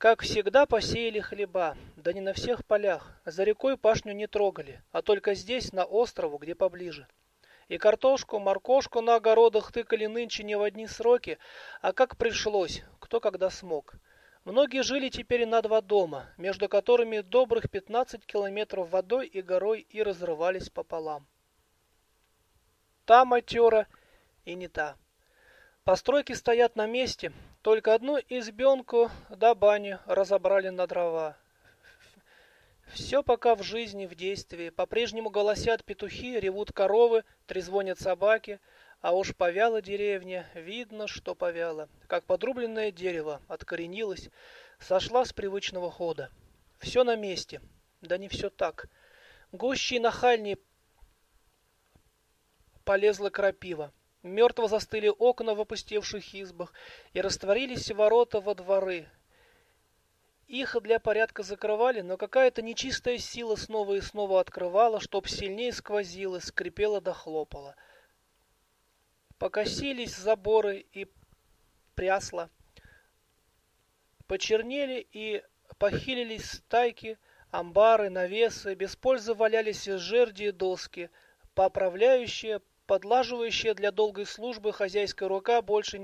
Как всегда посеяли хлеба, да не на всех полях. За рекой пашню не трогали, а только здесь, на острову, где поближе. И картошку, моркошку на огородах тыкали нынче не в одни сроки, а как пришлось, кто когда смог. Многие жили теперь на два дома, между которыми добрых 15 километров водой и горой и разрывались пополам. Та матера и не та. Постройки стоят на месте, только одну избенку да баню разобрали на дрова. Все пока в жизни, в действии. По-прежнему голосят петухи, ревут коровы, трезвонят собаки, а уж повяла деревня, видно, что повяла, как подрубленное дерево, откоренилось, сошла с привычного хода. Все на месте, да не все так. Гуще и нахальнее полезла крапива. Мертво застыли окна в опустевших избах, и растворились ворота во дворы. Их для порядка закрывали, но какая-то нечистая сила снова и снова открывала, чтоб сильнее сквозило, скрипело да хлопало. Покосились заборы и прясла. Почернели и похилились стайки, амбары, навесы, без пользы валялись жерди и доски, поправляющие, подлаживающая для долгой службы хозяйская рука больше